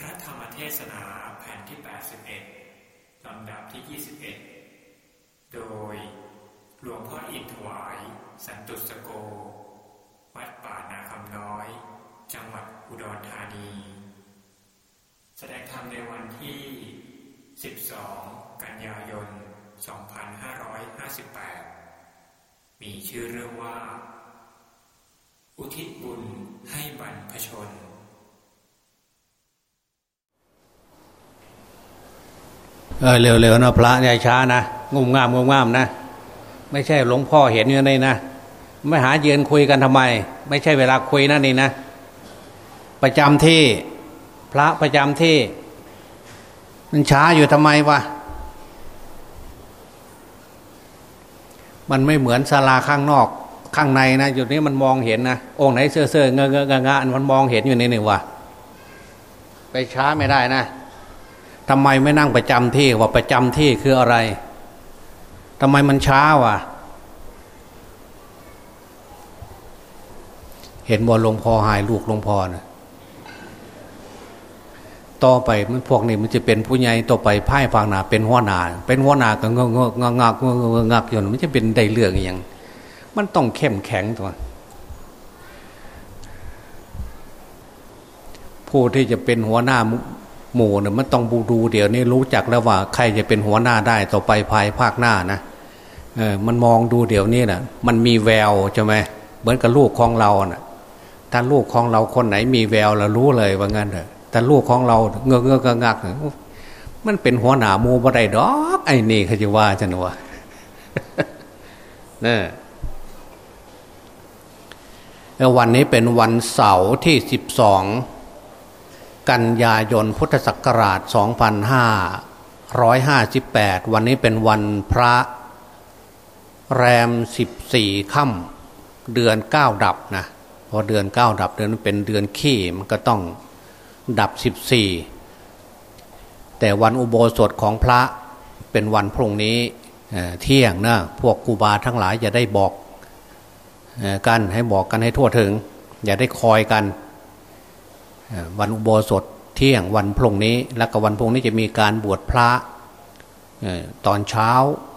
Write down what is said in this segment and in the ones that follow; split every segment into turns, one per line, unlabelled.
พระธรรมเทศนาแผ่นที่ 81 ลำดับที่ 21 โดยหลวงพ่ออินถวาย สันตุสโก วัดป่านาคำน้อย จังหวัดอุดรธานี แสดงธรรมในวันที่ 12 กันยายน 2558 มีชื่อเรื่องว่า อุทิศบุญให้บรรพชน
เออเร็วๆนะพระอย่าช้านะงุมงามงุมงามนะ ไม่ใช่หลวงพ่อเห็นอยู่ในนะไม่หาเยือนคุยกันทำไม ไม่ใช่เวลาคุยนั่นนี่นะ ประจำที่พระประจำที่ มันช้าอยู่ทำไมวะมันไม่เหมือนศาลาข้างนอกข้างในนะจุดนี้มันมองเห็นนะองค์ไหนเซ่อเซ่อเงอะเงอะงะงะมันมองเห็นอยู่นี่นี่วะไปช้าไม่ได้นะ ทำไมไม่นั่งประจำที่ว่าประจำที่คืออะไรทำไมมันช้าวะเห็นบอลหลวงพ่อหายลูกหลวงพ่อนะต่อไปมันพวกนี้มันจะเป็นผู้ใหญ่ต่อไปพ่ายฟังนาเป็นหัวหนาเป็นหัวหนาก็งงงงักงักงักอยู่มันจะเป็นได้เรื่องอย่างมันต้องเข้มแข็งตัวผู้ที่จะเป็นหัวหน้า หมู่เนี่ยมันต้องบูดูเดี๋ยวนี้รู้จักแล้วว่าใครจะเป็นหัวหน้าได้ต่อไปภายภาคหน้านะเออมันมองดูเดี๋ยวนี้นะมันมีแววใช่ไหมเหมือนกับลูกของเรานะ่ะถ้าลูกของเราคนไหนมีแววเรารู้เลยว่างั้นเถอะแต่ลูกของเราเงือกเงือกงักมันเป็นหัวหน้ามูบ่ได้ดอก ไอ้นี่เขาจะว่าจันวะเนี่ยวันนี้เป็นวันเสาร์ที่สิบสอง กันยายนพุทธศักราช 2558 วันนี้เป็นวันพระแรม 14ค่ำเดือน 9 ดับนะพอเดือน 9 ดับเดือนเป็นเดือนขี้มันก็ต้องดับ 14 แต่วันอุโบสถของพระเป็นวันพรุ่งนี้เที่ยงนะพวกกูบาทั้งหลายอย่าได้บอกกันให้บอกกันให้ทั่วถึง อย่าได้คอยกัน วันอุโบสถเที่ยงวันพรุ่งนี้ แล้วก็วันพรุ่งนี้จะมีการบวชพระตอนเช้า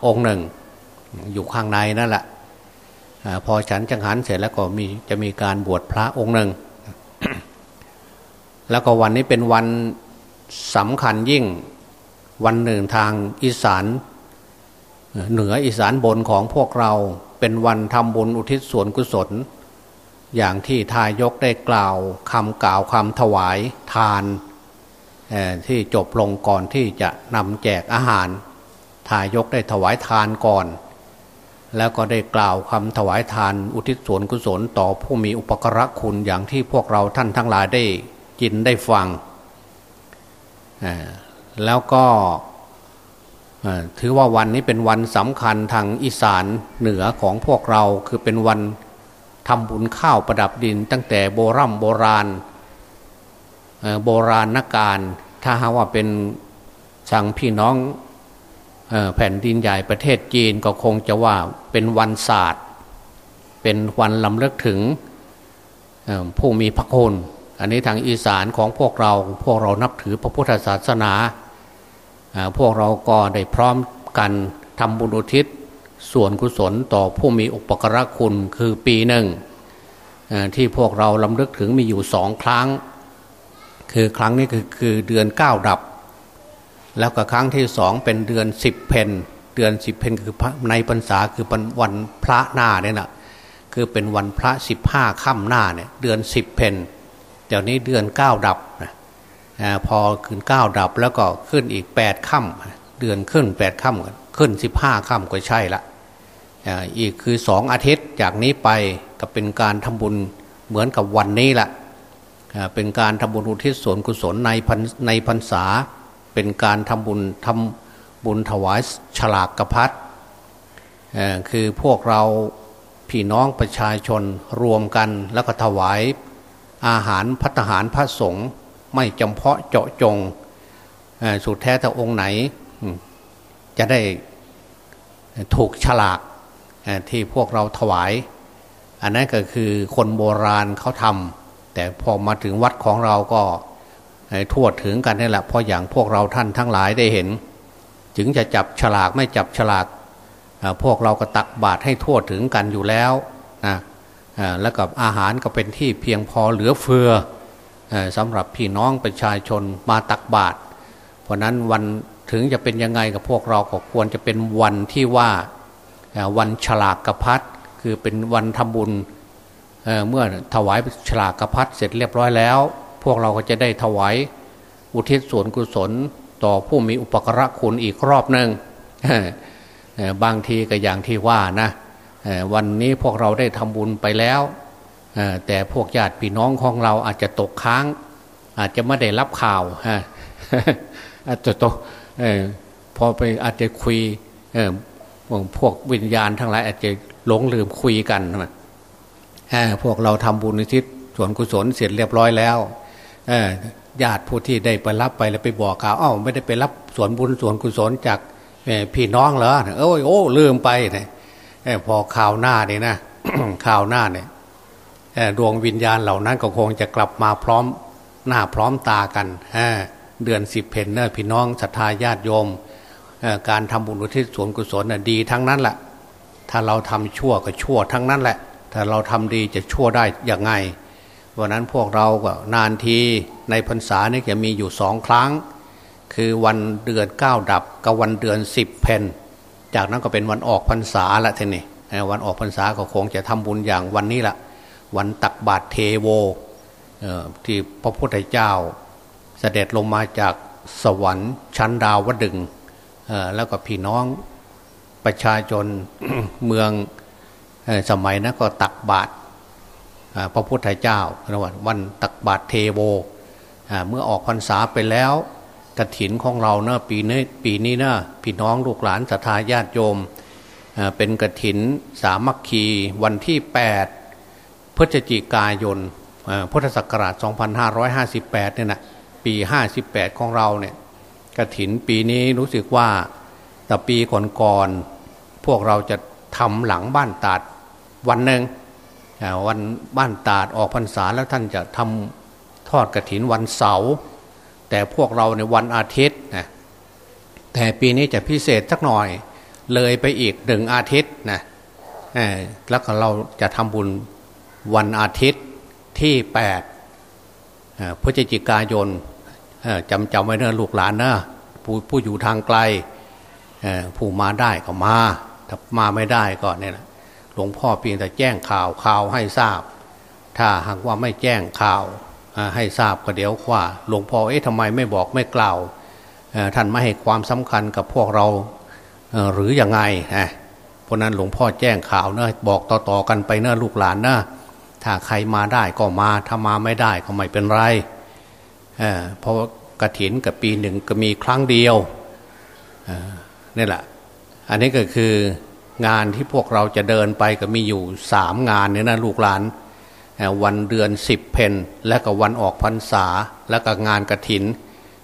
องค์หนึ่ง อยู่ข้างในนั่นแหละพอฉันจังหันเสร็จแล้วก็มีจะมีการบวชพระองค์หนึ่ง แล้วก็วันนี้เป็นวันสำคัญยิ่งวันหนึ่งทางอีสานเหนืออีสานบนของพวกเราเป็นวันทำบุญอุทิศส่วนกุศล อย่างที่ทายกได้กล่าวคำกล่าวคำถวายทานที่จบลงก่อนที่จะนำแจกอาหาร ทายกได้ถวายทานก่อน แล้วก็ได้กล่าวคำถวายทานอุทิศส่วนกุศลต่อผู้มีอุปกรคุณอย่างที่พวกเราท่านทั้งหลายได้ยินได้ฟัง แล้วก็ถือว่าวันนี้เป็นวันสำคัญทางอีสานเหนือของพวกเราคือเป็นวัน ทำบุญข้าวประดับดิน ตั้งแต่โบรโบราณโบราณนักการถ้าหาว่าเป็นสั่งพี่น้องแผ่นดินใหญ่ประเทศจีนก็คงจะว่าเป็นวันศาสตร์ เป็นวันลำเลิกถึงผู้มีพระคุณอันนี้ทางอีสานของพวกเราพวกเรานับถือพระพุทธศาสนา พวกเราก็ได้พร้อมกันทำบุญอุทิศ ส่วนกุศลต่อผู้มีอุปกรณคุณคือปีหนึ่งที่พวกเราลำลึกถึงมีอยู่สองครั้ง คือครั้งนี้คือคือเดือนเก้าดับ แล้วก็ครั้งที่สองเป็นเดือนสิบเพนเดือนสิบเพนคือในพรรษาคือวันพระหน้าเนี่ยนะคือเป็นวันพระสิบห้าค่ำหน้าเนี่ยเดือนสิบเพนเดี๋ยวนี้เดือนเก้าดับนะพอขึ้นเก้าดับแล้วก็ขึ้นอีกแปดค่ำเดือนขึ้นแปดค่ำ ขึ้นสิบห้าค่ำก็ใช่ละอีกคือสองอาทิตย์จากนี้ไปก็เป็นการทำบุญเหมือนกับวันนี้แหละเป็นการทำบุญอุทิศส่วนกุศลในในพรรษา เป็นการทำบุญทำบุญถวายฉลากกระพัดคือพวกเราพี่น้องประชาชนรวมกันแล้วก็ถวายอาหารพัฒหารพระสงฆ์ไม่จำเพาะเจาะจงสุดแท้แต่องค์ไหน จะได้ ถูกฉลากที่พวกเราถวาย อันนั้นก็คือคนโบราณเขาทำแต่พอมาถึงวัดของเราก็ทั่วถึงกันนี่แหละเพราะอย่างพวกเราท่านทั้งหลายได้เห็น ถึงจะจับฉลากไม่จับฉลาก พวกเราก็ตักบาตรให้ทั่วถึงกันอยู่แล้วนะแล้วกับอาหารก็เป็นที่เพียงพอเหลือเฟือสำหรับพี่น้องประชาชนมาตักบาตรเพราะนั้นวัน ถึงจะเป็นยังไงกับพวกเราก็ควรจะเป็นวันที่ว่าวันฉลากกระพัดคือเป็นวันทำบุญเเมื่อถวายฉลากกระพัดเสร็จเรียบร้อยแล้ว พวกเราก็จะได้ถวายอุทิศส่วนกุศลต่อผู้มีอุปกระคุณอีกรอบหนึ่งบางทีก็อย่างที่ว่านะวันนี้พวกเราได้ทำบุญไปแล้วแต่พวกญาติพี่น้องของเราอาจจะตกค้าง อาจจะไม่ได้รับข่าวอาจจะตก ออพอไปอาจจะคุยเออพวกวิญญาณทั้งหลายอาจจะหลงลืมคุยกันนะพวกเราทำบุญทิศส่วนกุศลเสร็จเรียบร้อยแล้วญาติผู้ที่ได้ไปรับไปแล้วไปบอกข่าวอ้าวไม่ได้ไปรับส่วนบุญส่วนกุศลจากพี่น้องเหรอเอ้ยโอ้ลืมไปเนี่ยพอข่าวหน้าเนี่ยนะข่าวหน้าเนี่ยดวงวิญญาณเหล่านั้นก็คงจะกลับมาพร้อมหน้าพร้อมตากัน เดือนสิบเพนเนอร์พี่น้องศรัทธาญาติโยม การทำบุญอุทิศส่วนกุศลน่ะดีทั้งนั้นแหละถ้าเราทำชั่วก็ชั่วทั้งนั้นแหละ ถ้าเราทำดีจะชั่วได้อย่างไงวันนั้นพวกเราก็นานทีในพรรษานี่จะมีอยู่สองครั้ง คือวันเดือนเก้าดับกับวันเดือนสิบเพนจากนั้นก็เป็นวันออกพรรษาละทีนี้วันออกพรรษาก็คงจะทำบุญอย่างวันนี้ละวันตักบาตรเทโวที่พระพุทธเจ้า เสด็จลงมาจากสวรรค์ชั้นดาวดึงแล้วก็พี่น้องประชาชนเมืองสมัยนั้นก็ตักบาตรพระพุทธเจ้าวันวันตักบาตรเทโวเมื่อออกพรรษาไปแล้วกระถินของเราเนะปีนี้ปีนี้นะพี่น้องลูกหลานศรัทธาญาติโยมเป็นกระถินสามัคคีวันที่ 8 พฤศจิกายนพุทธศักราช 2558เนี่ยนะ ปี58ของเราเนี่ยกระถินปีนี้รู้สึกว่าแต่ปีก่อนๆพวกเราจะทำหลังบ้านตาดวันหนึ่งวันบ้านตาดออกพรรษาแล้วท่านจะทำทอดกระถินวันเสาร์แต่พวกเราในวันอาทิตย์นะแต่ปีนี้จะพิเศษสักหน่อยเลยไปอีกหนึ่งอาทิตย์นะแล้วก็เราจะทำบุญวันอาทิตย์ที่แปดพฤศจิกายน จำจำไว้เนะลูกหลานนะผู้ผู้อยู่ทางไกลผู้มาได้ก็มา ถ้ามาไม่ได้ก็เนี่ยหลวงพ่อเพียงแต่แจ้งข่าวข่าวให้ทราบ ถ้าหากว่าไม่แจ้งข่าวให้ทราบก็เดี๋ยวว่า หลวงพ่อเอ๊ะทำไมไม่บอกไม่กล่าวท่านไม่ให้ความสำคัญกับพวกเราหรืออยังไงเพราะนั้นหลวงพ่อแจ้งข่าวเนะบอกต่อๆกันไปเนะลูกหลานนะถ้าใครมาได้ก็มาถ้ามาไม่ได้ก็ไม่เป็นไร เพราะกระถินกับปีหนึ่งก็มีครั้งเดียวนี่แหละ อันนี้ก็คืองานที่พวกเราจะเดินไปก็มีอยู่สามงานเนี่ยนะลูกหลานวันเดือนสิบเพนและก็วันออกพรรษา และก็งานกระถิน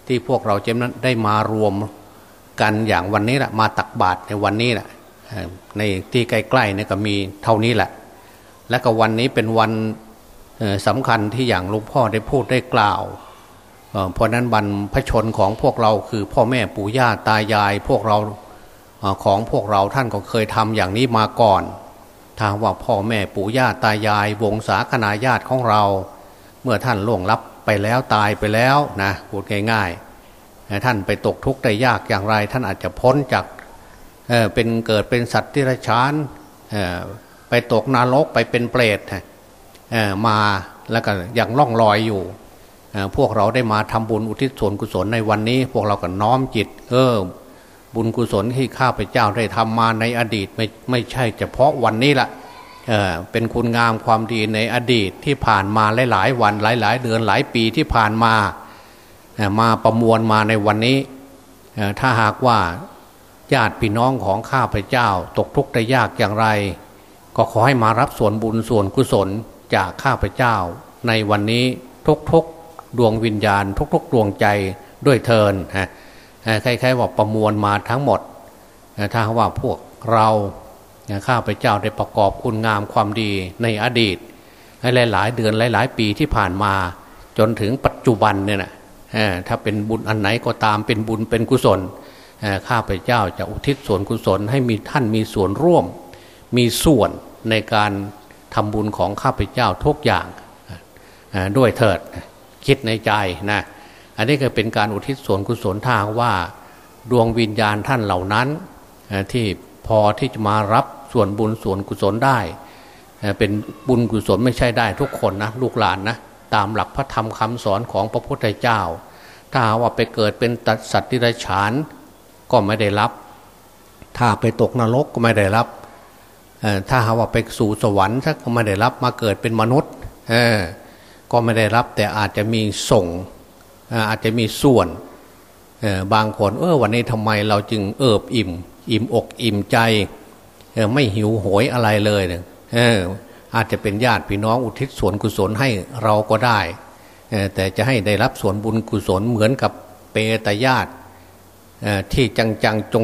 ที่พวกเราจะได้มารวมกันอย่างวันนี้แหละมาตักบาตรในวันนี้แหละในที่ใกล้ๆนี่ก็มีเท่านี้แหละ และก็วันนี้เป็นวันสำคัญที่อย่างหลวงพ่อได้พูดได้กล่าว เพราะนั้นบรรพชนของพวกเราคือพ่อแม่ปู่ย่าตายายพวกเราของพวกเราท่านก็เคยทำอย่างนี้มาก่อนทางว่าพ่อแม่ปู่ย่าตายาย วงศาคณาญาติของเรา เมื่อท่านล่วงลับไปแล้วตายไปแล้วนะพูดง่ายๆท่านไปตกทุกข์ได้ยากอย่างไร ท่านอาจจะพ้นจากเเป็นเกิดเป็นสัตว์ที่ไรชานไปตกนรกไปเป็นเปรตมาแล้วก็ยังล่องลอยอยู่ พวกเราได้มาทำบุญอุทิศส่วนกุศลในวันนี้ พวกเราก็น้อมจิต เออ บุญกุศลที่ข้าพเจ้าได้ทำมาในอดีตไม่ไม่ใช่เฉพาะวันนี้ละเออเป็นคุณงามความดีในอดีตที่ผ่านมาหลายๆวันหลาย ๆ เดือนหลายปีที่ผ่านมามาประมวลมาในวันนี้ถ้าหากว่าญาติพี่น้องของข้าพเจ้า ตกทุกข์ได้ยากอย่างไร ก็ขอให้มารับส่วนบุญส่วนกุศลจากข้าพเจ้า ในวันนี้ทุก ดวงวิญญาณทุกๆดวงใจด้วยเทินฮะคล้ายๆว่าประมวลมาทั้งหมด ถ้าว่าพวกเราข้าพเจ้าได้ประกอบคุณงามความดีในอดีตหลายๆเดือนหลายๆ ปีที่ผ่านมา จนถึงปัจจุบันเนี่ยนะถ้าเป็นบุญอันไหนก็ตามเป็นบุญเป็นกุศลข้าพเจ้าจะอุทิศส่วนกุศลให้มีท่านมีส่วนร่วม มีส่วนในการทำบุญของข้าพเจ้าทุกอย่างด้วยเถิด คิดในใจนะอันนี้ก็เป็นการอุทิศส่วนกุศลทางว่าดวงวิญญาณท่านเหล่านั้นที่พอที่จะมารับส่วนบุญส่วนกุศลได้ เป็นบุญกุศลไม่ใช่ได้ทุกคนนะลูกหลานนะตามหลักพระธรรมคำสอนของพระพุทธเจ้า ถ้าว่าไปเกิดเป็นสัตว์ที่ไรฉานก็ไม่ได้รับ ถ้าไปตกนรกก็ไม่ได้รับ ถ้าหาว่าไปสู่สวรรค์ก็ไม่ได้รับมาเกิดเป็นมนุษย์ ก็ไม่ได้รับแต่อาจจะมีส่งอาจจะมีส่วนบางคนเออวันนี้ทำไมเราจึงเอิบอิ่ม อิ่มอกอิ่มใจไม่หิวโหยอะไรเลยเนี่ยอาจจะเป็นญาติพี่น้องอุทิศส่วนกุศลให้เราก็ได้ แต่จะให้ได้รับส่วนบุญกุศลเหมือนกับเปตญาติที่จังจังจง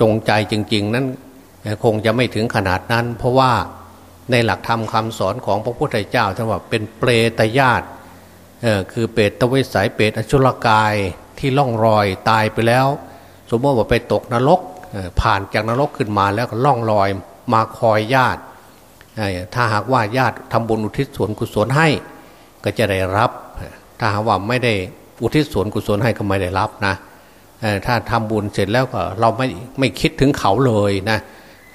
จงใจจริง ๆ นั้นคงจะไม่ถึงขนาดนั้น เพราะว่า ในหลักธรรมคำสอนของพระพุทธเจ้าท่านว่าเป็นเปรตญาติคือเปรตตวิสัยเปรตอชุลกายที่ล่องรอยตายไปแล้ว สมมติว่าไปตกนรกผ่านจากนรกขึ้นมาแล้วก็ล่องรอยมาคอยญาติถ้าหากว่าญาติทำบุญอุทิศส่วนกุศลให้ก็จะได้รับ ถ้าหากว่าไม่ได้อุทิศส่วนกุศลให้ก็ไม่ได้รับนะถ้าทำบุญเสร็จแล้วก็เราไม่ไม่คิดถึงเขาเลยนะ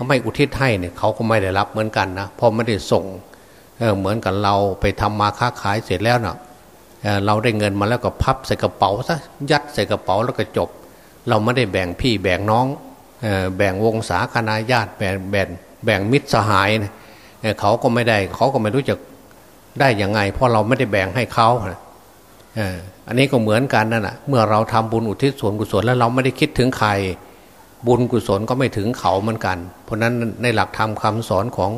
ไม่อุทิศให้เนี่ยเขาก็ไม่ได้รับเหมือนกันนะเพราะไม่ได้ส่งเเหมือนกับเราไปทำมาค้าขายเสร็จแล้วเนะ่ะเราได้เงินมาแล้วก็พับใส่กระเป๋าซะยัดใส่กระเป๋าแล้วก็จบ เราไม่ได้แบ่งพี่แบ่งน้องแบ่งวงศาคณาญาติแบ่งแบ่งแบ่งมิตรสหายเนะเขาก็ไม่ได้เขาก็ไม่รู้จะได้ยังไง เพราะเราไม่ได้แบ่งให้เขาอันนี้ก็เหมือนกันนั่นแหะเมื่อเราทำบุญอุทิศส่วนกุศลแล้วเราไม่ได้คิดถึงใคร บุญกุศลก็ไม่ถึงเขาเหมือนกัน เพราะนั้นในหลักธรรมคาสอนของ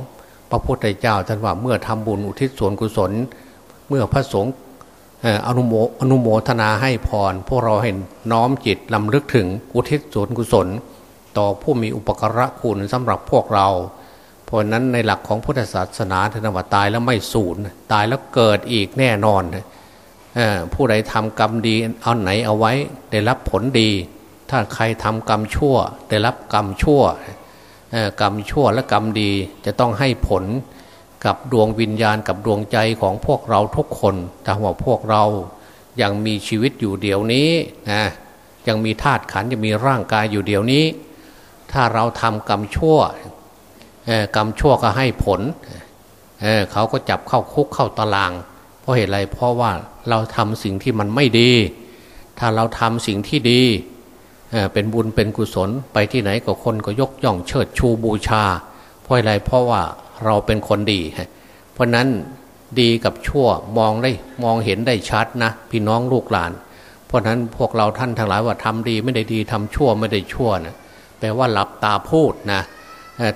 พระพุทธเจ้าท่านว่าเมื่อทำบุญอุทิศส่วนกุศล เมื่อพระสงฆ์อนุโมอนุโมทนาให้พร พวกเราเห็นน้อมจิตลำลึกถึงอุทิศส่วนกุศล ต่อผู้มีอุปการะคุณสำหรับพวกเรา เพราะนั้นในหลักของพุทธศาสนาท่านว่าตายแล้วไม่สูญตายแล้วเกิดอีกแน่นอนผู้ใดทำกรรมดีเอาไหนเอาไว้ได้รับผลดี ถ้าใครทำกรรมชั่ว ได้รับกรรมชั่วกรรมชั่วและกรรมดีจะต้องให้ผลกับดวงวิญญาณกับดวงใจของพวกเราทุกคนถ้าว่าพวกเรายังมีชีวิตอยู่เดี๋ยวนี้นะยังมีธาตุขันยังมีร่างกายอยู่เดี๋ยวนี้ ถ้าเราทำกรรมชั่วกรรมชั่วก็ให้ผลเเขาก็จับเข้าคุกเข้าตาราง เพราะเหตุไรเพราะว่าเราทำสิ่งที่มันไม่ดี ถ้าเราทำสิ่งที่ดี เป็นบุญเป็นกุศลไปที่ไหนก็คนก็ยกย่องเชิดชูบูชา เพราะอะไรเพราะว่าเราเป็นคนดี เพราะนั้นดีกับชั่วมองได้มองเห็นได้ชัดนะ พี่น้องลูกหลาน เพราะนั้นพวกเราท่านทั้งหลายว่าทำดีไม่ได้ดีทำชั่วไม่ได้ชั่วนะแปลว่าหลับตาพูดนะ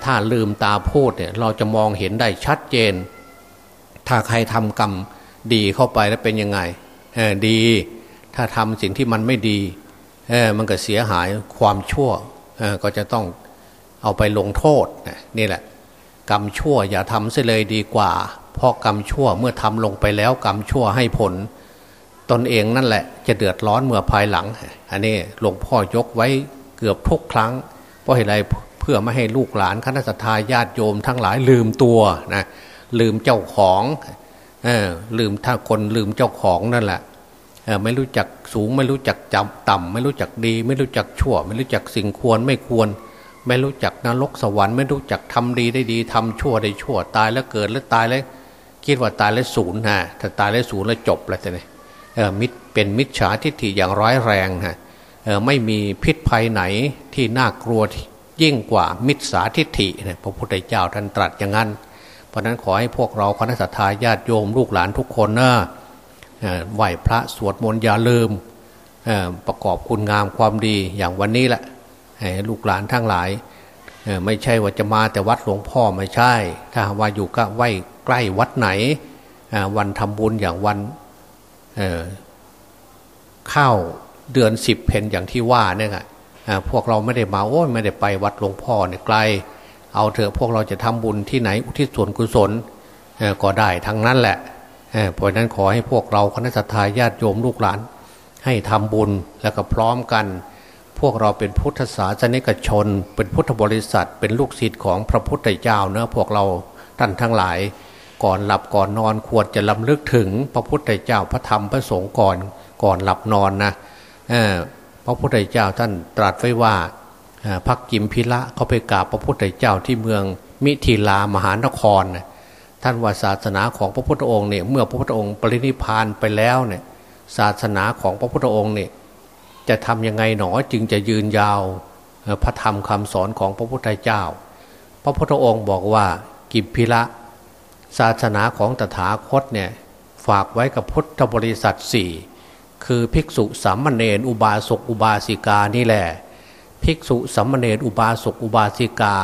ถ้าลืมตาพูดเนี่ยเราจะมองเห็นได้ชัดเจน ถ้าใครทำกรรมดีเข้าไปแล้วเป็นยังไงดี ถ้าทำสิ่งที่มันไม่ดี มันก็เสียหายความชั่วก็จะต้องเอาไปลงโทษนี่แหละ กรรมชั่วอย่าทำเสียเลยดีกว่า เพราะกรรมชั่วเมื่อทำลงไปแล้วกรรมชั่วให้ผล ตนเองนั่นแหละ จะเดือดร้อนเมื่อภายหลัง อันนี้หลวงพ่อยกไว้เกือบทุกครั้ง เพราะเหตุไรเพื่อไม่ให้ลูกหลานคณะสัตยาญาติโยมทั้งหลายลืมตัวนะลืมเจ้าของอลืมถ้าคนลืมเจ้าของนั่นแหละ ไม่รู้จักสูงไม่รู้จักจำต่ำไม่รู้จักดี ไม่รู้จักชั่ว ไม่รู้จักสิ่งควรไม่ควร ไม่รู้จักนรกสวรรค์ไม่รู้จักทำดีได้ดีทำชั่วได้ชั่วตายแล้วเกิดแล้วตายแล้วคิดว่าตายแล้วศูนย์ฮะถ้าตายแล้วศูนย์แล้วจบแล้วแต่เนี่ยมิตรเป็นมิจฉาทิฏฐิอย่างร้ายแรงฮะไม่มีพิษภัยไหนที่น่ากลัวยิ่งกว่ามิจฉาทิฏฐิเนี่ยพระพุทธเจ้าท่านตรัสอย่างนั้น เพราะนั้นขอให้พวกเราคณะสัตยาญาติโยมลูกหลานทุกคนเนะ ไหวพระสวดมนต์อย่าลืมประกอบคุณงามความดีอย่างวันนี้แหละลูกหลานทั้งหลาย ไม่ใช่ว่าจะมาแต่วัดหลวงพ่อไม่ใช่ ถ้าว่าอยู่ก็ไหวใกล้วัดไหน วันทำบุญอย่างวันข้าวเดือนสิบเพนอย่างที่ว่าเนี่ยพวกเราไม่ได้มาโอ้ยไม่ได้ไปวัดหลวงพ่อเนี่ยไกล เอาเถอะพวกเราจะทำบุญที่ไหนอุทิศส่วนกุศลก็ได้ทั้งนั้นแหละ เพราะนั้นขอให้พวกเราคณะสัตยาญาติโยมลูกหลาน ให้ทำบุญแล้วก็พร้อมกัน พวกเราเป็นพุทธศาสนิกชน เป็นพุทธบริษัท เป็นลูกศิษย์ของพระพุทธเจ้าเนะพวกเราท่านทั้งหลาย ก่อนหลับก่อนนอนควรจะลำลึกถึงพระพุทธเจ้าพระธรรมพระสงฆ์ก่อนก่อนหลับนอนนะพระพุทธเจ้าท่านตรัสไว้ว่าพักกิมพิละเขาไปกราบพระพุทธเจ้าที่เมืองมิถิลามหานคร ท่านว่าศาสนาของพระพุทธองค์เนี่ยเมื่อพระพุทธองค์ปรินิพานไปแล้วเนี่ยศาสนาของพระพุทธองค์เนี่ยจะทำยังไงหนอจึงจะยืนยาวพระธรรมคำสอนของพระพุทธเจ้า พระพุทธองค์บอกว่ากิมพิละ ศาสนาของตถาคตเนี่ยฝากไว้กับพุทธบริษัทสี่คือภิกษุสามเณรอุบาสกอุบาสิกานี่แหละภิกษุสามเณรอุบาสกอุบาสิกา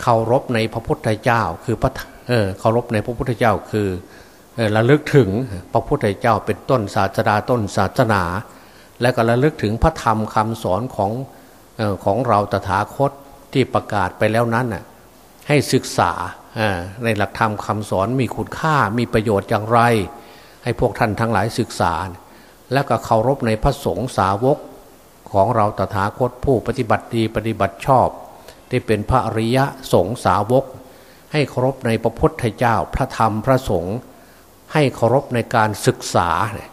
เคารพในพระพุทธเจ้า คือพระ เออเคารพในพระพุทธเจ้าคือระลึกถึงพระพุทธเจ้าเป็นต้นศาสดาต้นศาสนา และก็ระลึกถึงพระธรรมคำสอนของของเราตถาคตที่ประกาศไปแล้วนั้นน่ะให้ศึกษาในหลักธรรมคำสอนมีคุณค่ามีประโยชน์อย่างไร ให้พวกท่านทั้งหลายศึกษา และก็เคารพในพระสงฆ์สาวกของเราตถาคตผู้ปฏิบัติดีปฏิบัติชอบ ที่เป็นพระอริยะสงฆ์สาวก ให้เคารพในพระพุทธเจ้าพระธรรมพระสงฆ์ให้เคารพในการศึกษา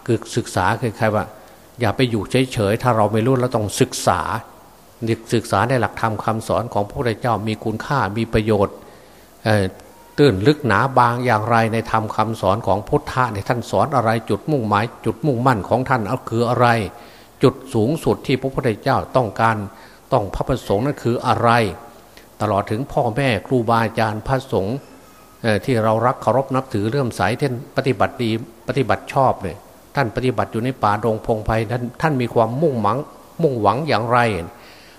คือศึกษาคือใครว่า อย่าไปอยู่เฉยๆถ้าเราไม่รู้เราต้องศึกษาศึกษาในหลักธรรมคาสอนของพระพุทธเจ้ามีคุณค่ามีประโยชน์ตื้นลึกหนาบางอย่างไรในธรรมคาสอนของพุทธะในท่านสอนอะไรจุดมุ่งหมาย จุดมุ่งมั่นของท่านเอาคืออะไร จุดสูงสุดที่พระพุทธเจ้าต้องการต้องพระประสงค์นั้นคืออะไร ตลอดถึงพ่อแม่ครูบาอาจารย์พระสงฆ์ที่เรารักเคารพนับถือเรื่มใสท่านปฏิบัติดีปฏิบัติชอบเนี่ยท่านปฏิบัติอยู่ในป่าดงพงไพ่ท่านท่านมีความมุ่งหวังมุ่งหวังอย่างไร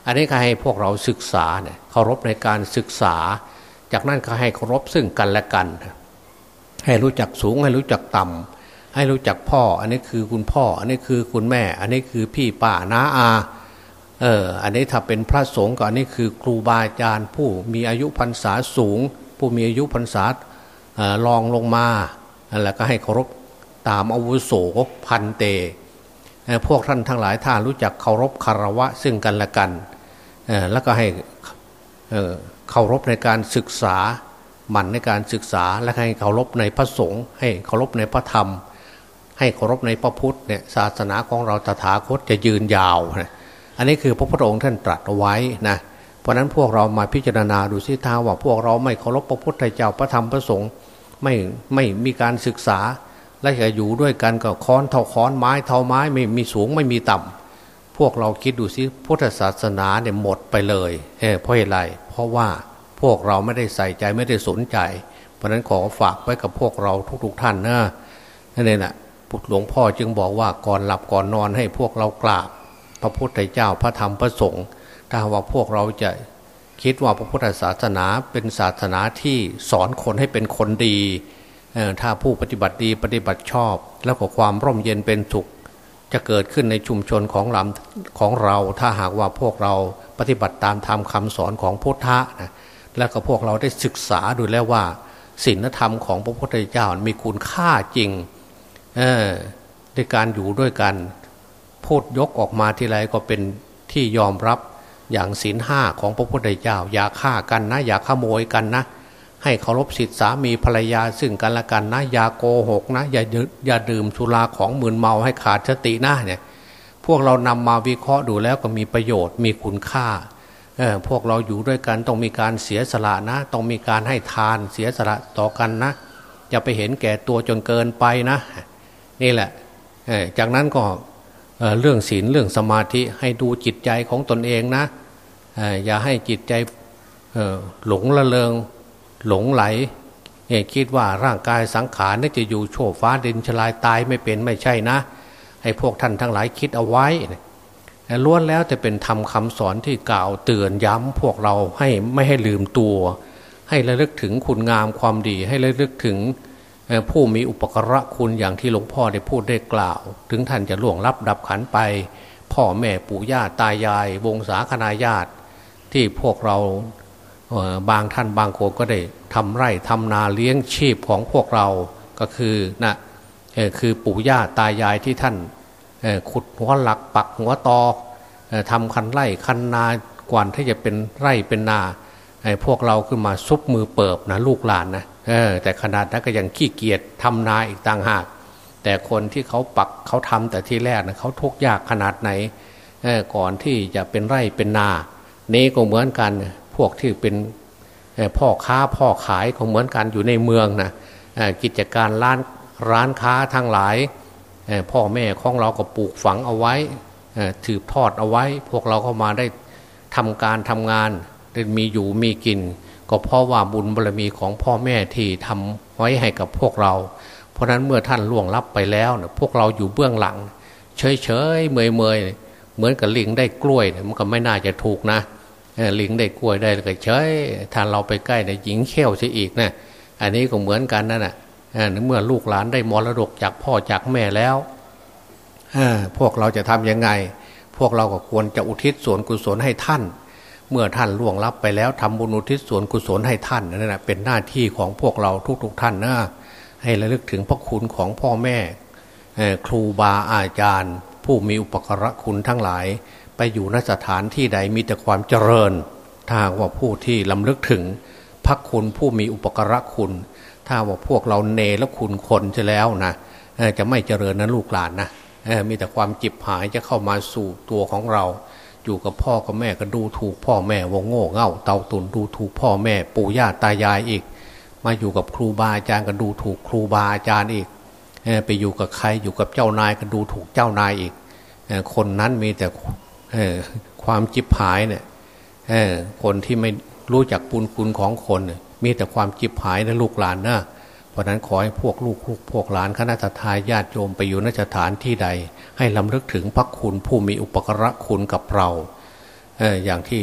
อันนี้ก็ให้พวกเราศึกษาเนี่ยเคารพในการศึกษา จากนั้นก็ให้เคารพซึ่งกันและกัน ให้รู้จักสูงให้รู้จักต่ำให้รู้จักพ่อ อันนี้คือคุณพ่อ อันนี้คือคุณแม่ อันนี้คือพี่ป้าน้าอา เอออันนี้ถ้าเป็นพระสงฆ์ก็อันนี้คือครูบาอาจารย์ผู้มีอายุพรรษาสูง ผู้มีอายุพรรษาลองลงมาแล้วก็ให้เคารพตามอาวุโสพันเต พวกท่านทั้งหลายถ้ารู้จักเคารพคารวะซึ่งกันและกันแล้วก็ให้เคารพในการศึกษาหมั่นในการศึกษาและให้เคารพในพระสงฆ์ให้เคารพในพระธรรม ให้เคารพในพระพุทธเนี่ยศาสนาของเราตถาคตจะยืนยาวนะ อันนี้คือพระพุทธองค์ท่านตรัสไว้นะเพราะนั้นพวกเรามาพิจารณาดูสิท้าว่าพวกเราไม่เคารพพระพุทธเจ้าพระธรรมพระสงฆ์ไม่ไม่มีการศึกษา และจะอยู่ด้วยกันก็ค้อนเท่าค้อนไม้เท่าไม้ไม่มีสูงไม่มีต่ำพวกเราคิดดูสิพุทธศาสนาเนี่ยหมดไปเลยเเพราะอะไร เพราะว่าพวกเราไม่ได้ใส่ใจไม่ได้สนใจ เพราะนั้นขอฝากไว้กับพวกเราทุกๆท่านนะนั่นเองนะหลวงพ่อจึงบอกว่าก่อนหลับก่อนนอนให้พวกเรากราบ พระพุทธเจ้าพระธรรมพระสงฆ์ถ้าว่าพวกเราจะคิดว่าพระพุทธศาสนาเป็นศาสนาที่สอนคนให้เป็นคนดี ถ้าผู้ปฏิบัติดีปฏิบัติชอบ แล้วก็ความร่มเย็นเป็นสุขจะเกิดขึ้นในชุมชนของลำของเรา ถ้าหากว่าพวกเราปฏิบัติตามธรรมคาสอนของพุทธะนะแล้วก็พวกเราได้ศึกษาดูแล้วว่าศีลธรรมของพระพุทธเจ้ามีคุณค่าจริงในการอยู่ด้วยกัน พูดยกออกมาทีไรก็เป็นที่ยอมรับอย่างศีลห้าของพระพุทธเจ้า อย่าฆ่ากันนะ อย่าขโมยกันนะ ให้เคารพสิทธิสามีภรรยาซึ่งกันและกันนะ อย่าโกหกนะ อย่าอย่าดื่มสุราของมึนเมาให้ขาดสตินะเนี่ยพวกเรานำมาวิเคราะห์ดูแล้วก็มีประโยชน์มีคุณค่าเออพวกเราอยู่ด้วยกันต้องมีการเสียสละนะ ต้องมีการให้ทานเสียสละต่อกันนะ อย่าไปเห็นแก่ตัวจนเกินไปนะ นี่แหละจากนั้นก็ เรื่องศีลเรื่องสมาธิให้ดูจิตใจของตนเองนะอย่าให้จิตใจหลงละเลงหลงไหลคิดว่าร่างกายสังขารนี่จะอยู่โชว์ฟ้าดินชลายตายไม่เป็นไม่ใช่นะ ให้พวกท่านทั้งหลายคิดเอาไว้ล้วนแล้วแต่เป็นธรรมคาสอนที่กล่าวเตือนย้ำพวกเราให้ไม่ให้ลืมตัว ให้ระลึกถึงคุณงามความดี ให้ระลึกถึง ผู้มีอุปกระคุณอย่างที่หลวงพ่อได้พูดได้กล่าว ถึงท่านจะล่วงลับดับขันไป พ่อแม่ปู่ย่าตายาย วงศาคณาญาติ ที่พวกเราบางท่านบางคนก็ได้ทำไร่ทำนาเลี้ยงชีพของพวกเราก็คือนะคือปู่ย่าตายายที่ท่านขุดหัวหลักปักหัวตอทำคันไร่คันนากว่าที่จะเป็นไร่เป็นนา พวกเราขึ้นมาซุบมือเปิบนะลูกหลานนะแต่ขนาดนั้นก็ยังขี้เกียจทำนาอีกต่างหาก แต่คนที่เขาปักเขาทำแต่ที่แรกนะเขาทุกยากขนาดไหนก่อนที่จะเป็นไร่เป็นนา นี้ก็เหมือนกันพวกที่เป็นพ่อค้าพ่อขายก็เหมือนกันอยู่ในเมืองนะกิจการร้านร้านค้าทั้งหลายพ่อแม่ของเราก็ปลูกฝังเอาไว้ถือทอดเอาไว้ พวกเราเข้ามาได้ทำการทำงาน มีอยู่มีกิน ก็เพราะว่าบุญบารมีของพ่อแม่ที่ทำไว้ให้กับพวกเรา เพราะนั้นเมื่อท่านล่วงลับไปแล้วนะพวกเราอยู่เบื้องหลัง เฉยเฉยเมยเมยเหมือนกับลิงได้กล้วยมันก็ไม่น่าจะถูกนะลิงได้กล้วยได้ก็เฉยถ้าเราไปใกล้เนี่ยหญิงเขี้ยวซะอีกนะอันนี้ก็เหมือนกันนั่นแหะเมื่อลูกหลานได้มรดกจากพ่อจากแม่แล้วพวกเราจะทำยังไง พวกเราก็ควรจะอุทิศส่วนกุศลให้ท่าน เมื่อท่านล่วงลับไปแล้วทำบุญอุทิศส่วนกุศลให้ท่านนั่นแหะเป็นหน้าที่ของพวกเราทุกๆท่านนะให้ระลึกถึงพระคุณของพ่อแม่ครูบาอาจารย์ ผู้มีอุปกรคุณทั้งหลาย ไปอยู่นสถานที่ใดมีแต่ความเจริญ ถ้าว่าผู้ที่ลำลึกถึงพระคุณผู้มีอุปกรคุณ ถ้าว่าพวกเราเนรคุณคนจะแล้วนะจะไม่เจริญนะลูกหลานนะมีแต่ความจิบหายจะเข้ามาสู่ตัวของเรา อยู่กับพ่อกับแม่ก็ดูถูกพ่อแม่วงโง่เง่าเตาตุนดูถูกพ่อแม่ปู่ย่าตายายอีก มาอยู่กับครูบาอาจารย์ก็ดูถูกครูบาอาจารย์อีกไปอยู่กับใครอยู่กับเจ้านายก็ดูถูกเจ้านายอีกคนนั้นมีแต่ความจิบหายเนี่ยคนที่ไม่รู้จักปุญคุณของคน มีแต่ความจิบหายนะลูกหลานนะเพ ราะนั้นขอให้พวกลูกพวกหลานคณะทาญาติโยมไปอยู่นสถานที่ใด ให้ลำลึกถึงพระคุณผู้มีอุปกระคุณกับเราเอออย่างที่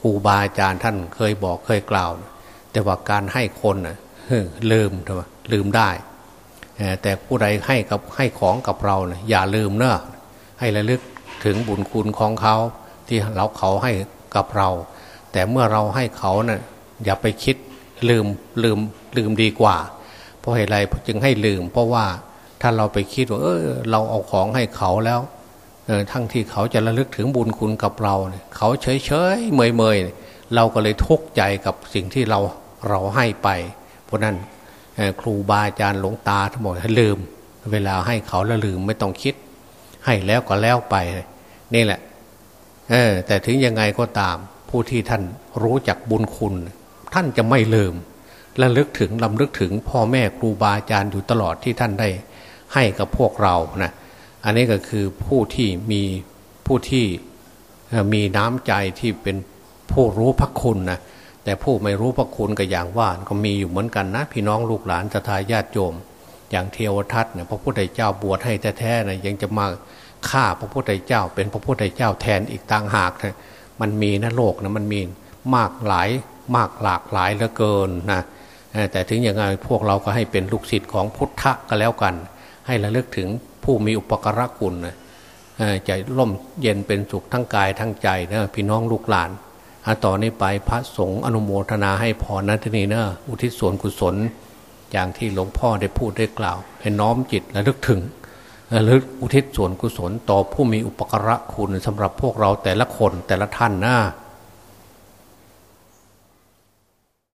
ครูบาอาจารย์ท่านเคยบอกเคยกล่าว แต่ว่าการให้คนนะลืมใช่ไหมลืมได้ แต่ผู้ใดให้กับให้ของกับเรานะอย่าลืมเนอะให้ระลึกถึงบุญคุณของเขา ที่เราเขาให้กับเรา แต่เมื่อเราให้เขานะ่ยอย่าไปคิดลืมลืมลืมดีกว่า เพราะเหตุไรจึงให้ลืม เพราะว่าถ้าเราไปคิดว่าเออเราเอาของให้เขาแล้วเออทั้งที่เขาจะระลึกถึงบุญคุณกับเราเนี่ยเขาเฉยเฉยเมยเมยเราก็เลยทุกข์ใจกับสิ่งที่เราเราให้ไป เพราะนั้นครูบาอาจารย์หลวงตาทั้งหมดให้ลืม เวลาให้เขาแล้วลืมไม่ต้องคิด ให้แล้วก็แล้วไป นี่แหละเออแต่ถึงยังไงก็ตาม ผู้ที่ท่านรู้จักบุญคุณ ท่านจะไม่ลืม และลึกถึงลำลึกถึงพ่อแม่ครูบาอาจารย์อยู่ตลอดที่ท่านได้ให้กับพวกเรานะอันนี้ก็คือผู้ที่มีผู้ที่มีน้ำใจที่เป็นผู้รู้พระคุณนะแต่ผู้ไม่รู้พระคุณก็อย่างว่าก็มีอยู่เหมือนกันนะพี่น้องลูกหลานสทายาติโยม อย่างเทวทัตเนี่ยพระพุทธเจ้าบวชให้แท้ๆนะยังจะมาฆ่าพระพุทธเจ้า เป็นพระพุทธเจ้าแทนอีกต่างหากนะมันมีนะโลกนะมันมีมากหลายมากหลากหลายเหลือเกินนะ แต่ถึงอย่างไรพวกเราก็ให้เป็นลูกศิษย์ของพุทธะก็แล้วกัน ให้ระลึกถึงผู้มีอุปกรณคุณจะร่มเย็นเป็นสุขทั้งกายทั้งใจนะพี่น้องลูกหลานต่อนนี้ไปพระสงฆ์อนุโมทนาให้พรนัทนีนะอุทิศส่วนกุศล อย่างที่หลวงพ่อได้พูดได้กล่าว ให้น้อมจิตระลึกถึงระลึกอุทิศส่วนกุศล ต่อผู้มีอุปกรณคุณสำหรับพวกเราแต่ละคนแต่ละท่านนะ